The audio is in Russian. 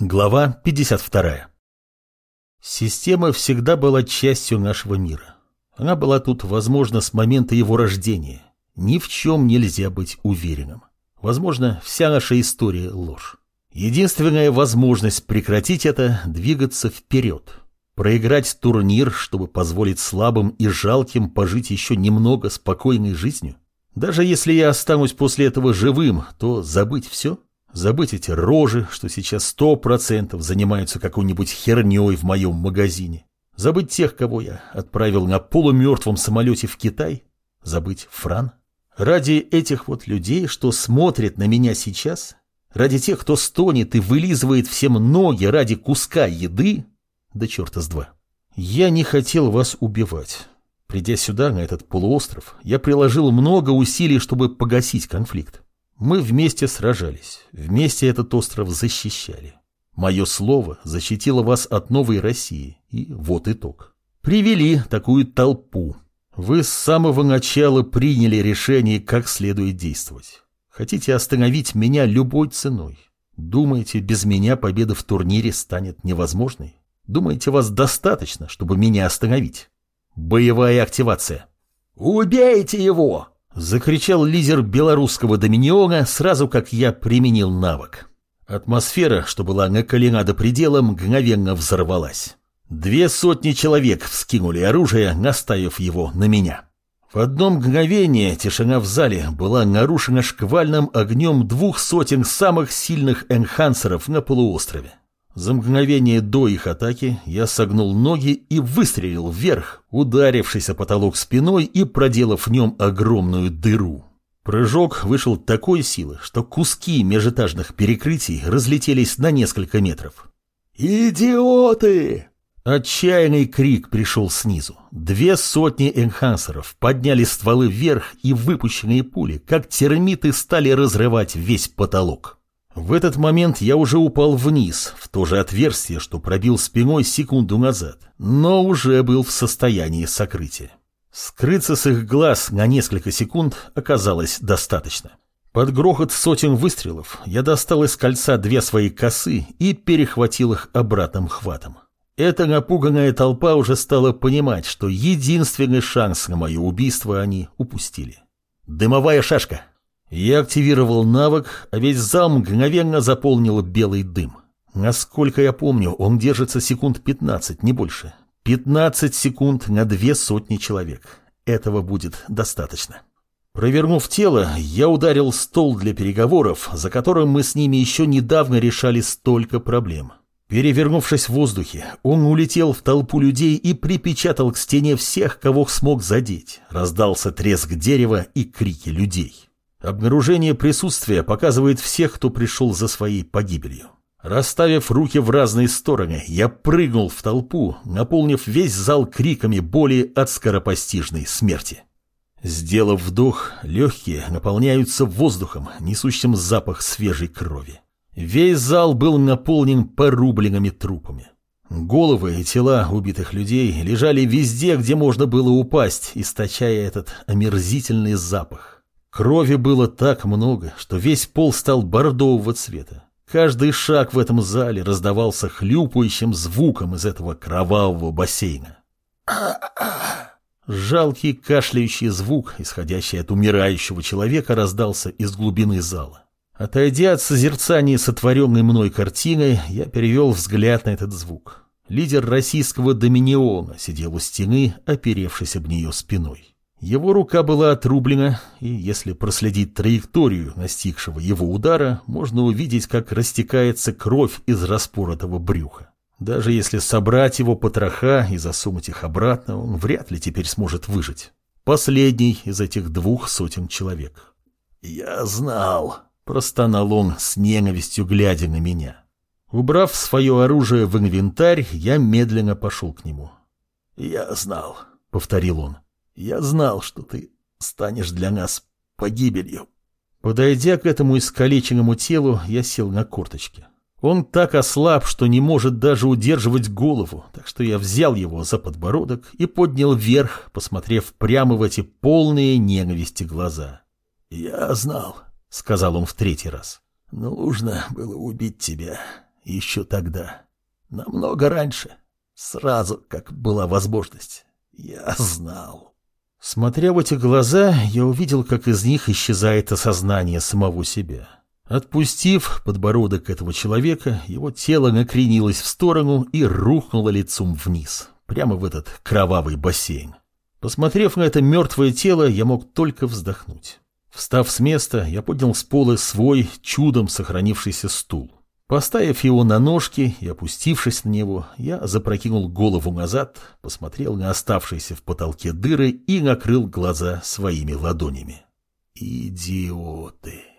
Глава 52. Система всегда была частью нашего мира. Она была тут, возможно, с момента его рождения. Ни в чем нельзя быть уверенным. Возможно, вся наша история – ложь. Единственная возможность прекратить это – двигаться вперед. Проиграть турнир, чтобы позволить слабым и жалким пожить еще немного спокойной жизнью. Даже если я останусь после этого живым, то забыть все – Забыть эти рожи, что сейчас сто процентов занимаются какой-нибудь херней в моем магазине. Забыть тех, кого я отправил на полумертвом самолете в Китай. Забыть Фран. Ради этих вот людей, что смотрят на меня сейчас, ради тех, кто стонет и вылизывает всем ноги ради куска еды, да черта с два. Я не хотел вас убивать. Придя сюда, на этот полуостров, я приложил много усилий, чтобы погасить конфликт. Мы вместе сражались, вместе этот остров защищали. Мое слово защитило вас от новой России, и вот итог. Привели такую толпу. Вы с самого начала приняли решение, как следует действовать. Хотите остановить меня любой ценой. Думаете, без меня победа в турнире станет невозможной? Думаете, вас достаточно, чтобы меня остановить? Боевая активация. «Убейте его!» Закричал лидер белорусского доминиона сразу, как я применил навык. Атмосфера, что была накалена до предела, мгновенно взорвалась. Две сотни человек вскинули оружие, наставив его на меня. В одно мгновение тишина в зале была нарушена шквальным огнем двух сотен самых сильных энхансеров на полуострове. За мгновение до их атаки я согнул ноги и выстрелил вверх, ударившись о потолок спиной и проделав в нем огромную дыру. Прыжок вышел такой силы, что куски межэтажных перекрытий разлетелись на несколько метров. «Идиоты!» Отчаянный крик пришел снизу. Две сотни энхансеров подняли стволы вверх, и выпущенные пули, как термиты, стали разрывать весь потолок. В этот момент я уже упал вниз, в то же отверстие, что пробил спиной секунду назад, но уже был в состоянии сокрытия. Скрыться с их глаз на несколько секунд оказалось достаточно. Под грохот сотен выстрелов я достал из кольца две свои косы и перехватил их обратным хватом. Эта напуганная толпа уже стала понимать, что единственный шанс на мое убийство они упустили. «Дымовая шашка!» Я активировал навык, а весь зал мгновенно заполнил белый дым. Насколько я помню, он держится секунд 15, не больше. 15 секунд на две сотни человек. Этого будет достаточно. Провернув тело, я ударил стол для переговоров, за которым мы с ними еще недавно решали столько проблем. Перевернувшись в воздухе, он улетел в толпу людей и припечатал к стене всех, кого смог задеть. Раздался треск дерева и крики людей. Обнаружение присутствия показывает всех, кто пришел за своей погибелью. Расставив руки в разные стороны, я прыгнул в толпу, наполнив весь зал криками боли от скоропостижной смерти. Сделав вдох, легкие наполняются воздухом, несущим запах свежей крови. Весь зал был наполнен порубленными трупами. Головы и тела убитых людей лежали везде, где можно было упасть, источая этот омерзительный запах. Крови было так много, что весь пол стал бордового цвета. Каждый шаг в этом зале раздавался хлюпающим звуком из этого кровавого бассейна. Жалкий кашляющий звук, исходящий от умирающего человека, раздался из глубины зала. Отойдя от созерцания сотворенной мной картины, я перевел взгляд на этот звук. Лидер российского доминиона сидел у стены, оперевшись об нее спиной. Его рука была отрублена, и если проследить траекторию настигшего его удара, можно увидеть, как растекается кровь из распоротого брюха. Даже если собрать его потроха и засунуть их обратно, он вряд ли теперь сможет выжить. Последний из этих двух сотен человек. «Я знал», — простонал он с ненавистью, глядя на меня. Убрав свое оружие в инвентарь, я медленно пошел к нему. «Я знал», — повторил он. Я знал, что ты станешь для нас погибелью. Подойдя к этому искалеченному телу, я сел на корточки. Он так ослаб, что не может даже удерживать голову, так что я взял его за подбородок и поднял вверх, посмотрев прямо в эти полные ненависти глаза. «Я знал», — сказал он в третий раз. «Нужно было убить тебя. Еще тогда. Намного раньше. Сразу, как была возможность. Я знал. Смотря в эти глаза, я увидел, как из них исчезает осознание самого себя. Отпустив подбородок этого человека, его тело накренилось в сторону и рухнуло лицом вниз, прямо в этот кровавый бассейн. Посмотрев на это мертвое тело, я мог только вздохнуть. Встав с места, я поднял с пола свой чудом сохранившийся стул. Поставив его на ножки и опустившись на него, я запрокинул голову назад, посмотрел на оставшиеся в потолке дыры и накрыл глаза своими ладонями. Идиоты!